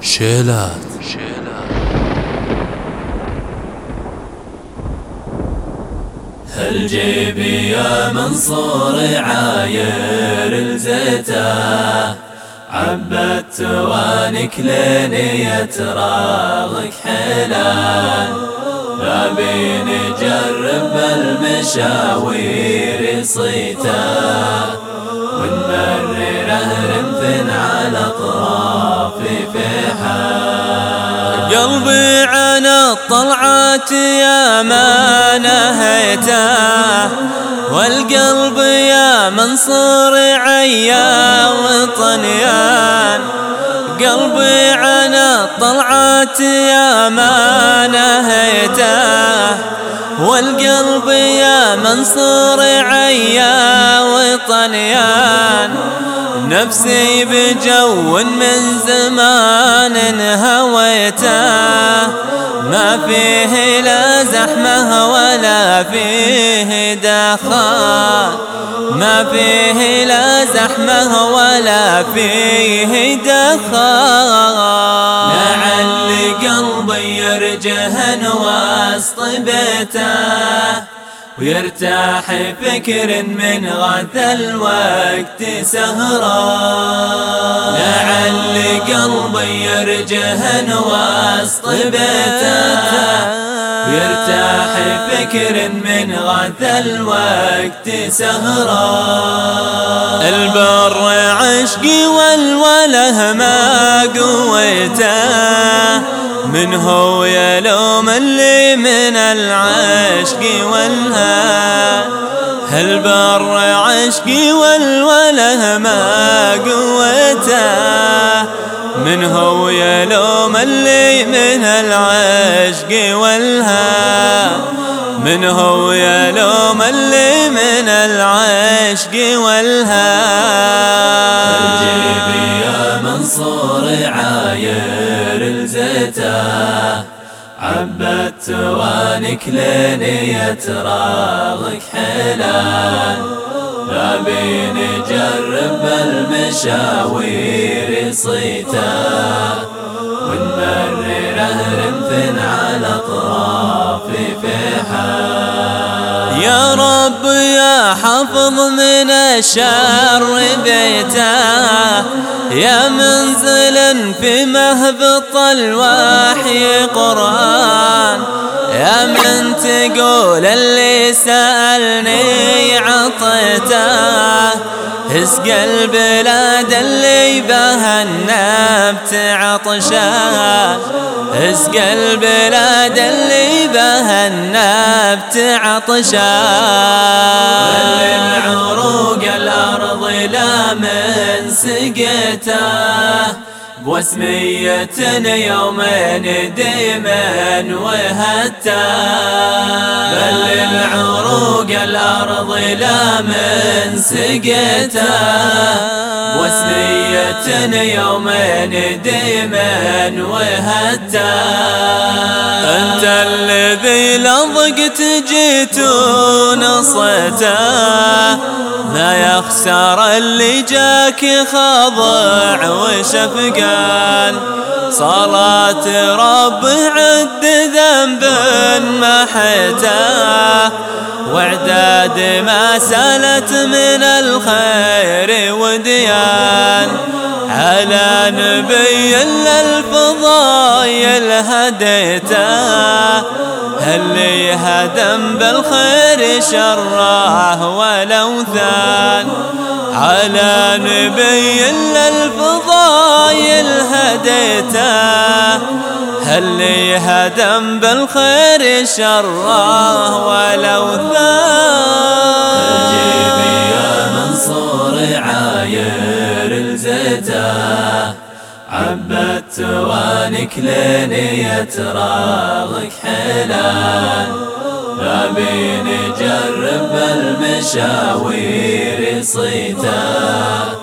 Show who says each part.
Speaker 1: شيلات.
Speaker 2: هل جيبي يا منصور عاير الزيته عبت وانك لين يتراغك حلال ابي نجرب المشاوير صيتة.
Speaker 3: قلبي عن الطلعات يا ما نهيته والقلب يا منصور عيا وطنيان. قلبي عن الطلعات يا ما نهيته والقلب يا منصور عيا وطنيان. نفسي بجو من زمان هويته ما فيه لا زحمة ولا فيه دخان. ما فيه لا زحمة ولا فيه دخان.
Speaker 2: لعل قلبي يرجهن وسط بيته ويرتاح فكر من غث الوقت سهرا. لعل قلبي يرجهن وسط بيته ويرتاح فكر من غث الوقت سهرا.
Speaker 3: البر عشقي والوله ما قويته من هو يلوم اللي من العشق والها هالبر عشقي والوله ما قوته؟ من هو يلوم اللي من العشق والها من هو يلوم اللي من العشق والها
Speaker 2: جيبي يا منصور عاير الزيته عبت وانك لين يتراغك حلال ابي نجرب المشاوير صيته ونمرره رمث على أطراف فحال
Speaker 3: يا رب يا حفظ من الشر بيته. يا منزل في مهبط الوحي قرآن. يا من تقول اللي سألني عطيته؟ اسقى البلاد اللي بها النبت عطشان اسقى البلاد اللي بها النبت عطشان
Speaker 2: العروق الأرض لا من سقيته بوسمية يومين ديما وهتا بل العروق الأرض لا من سقيته بوسمية يومين ديما وهتا
Speaker 3: أنت الذي لضقت جيت ونصيته ما يخسر اللي جاك خاضع وشفقان. صلاة رب عد ذنب محيته وإعداد ما سالت من الخير وديان. هديته اللي هدم بالخير شره والاوثان على نبي الفضايل هديته اللي هدم بالخير شره والاوثان
Speaker 2: وانك لين يتراغك حلال ابي نجرب المشاوير صيته